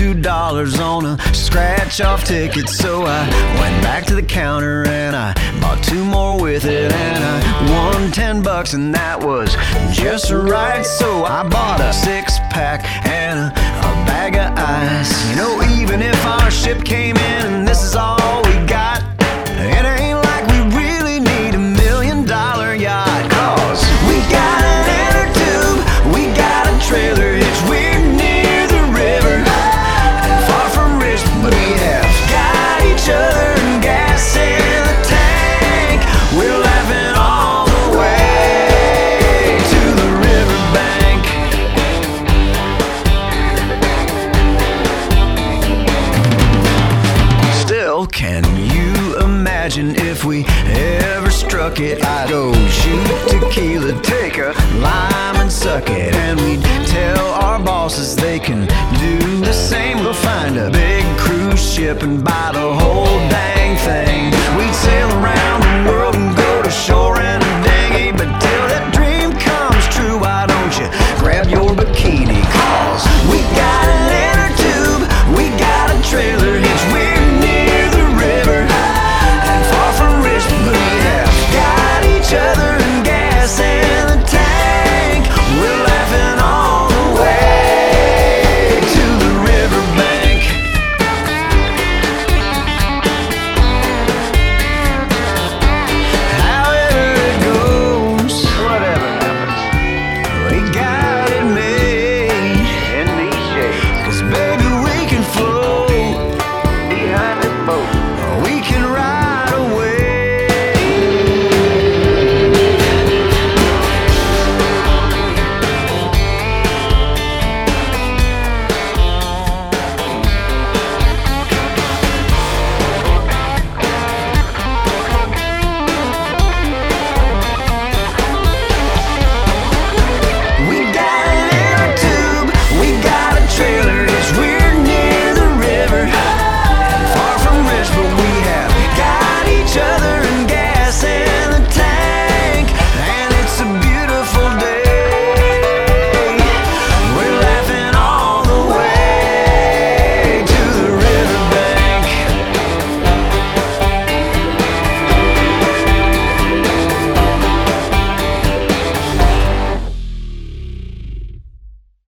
two dollars on a scratch off ticket. So I went back to the counter and I bought two more with it. And I won ten bucks, and that was just right. So I bought a six pack and a, a bag of ice. You know, even if imagine if we ever struck it? I'd go shoot tequila, take a lime and suck it. And we'd tell our bosses they can do the same. We'll find a big cruise ship and buy the whole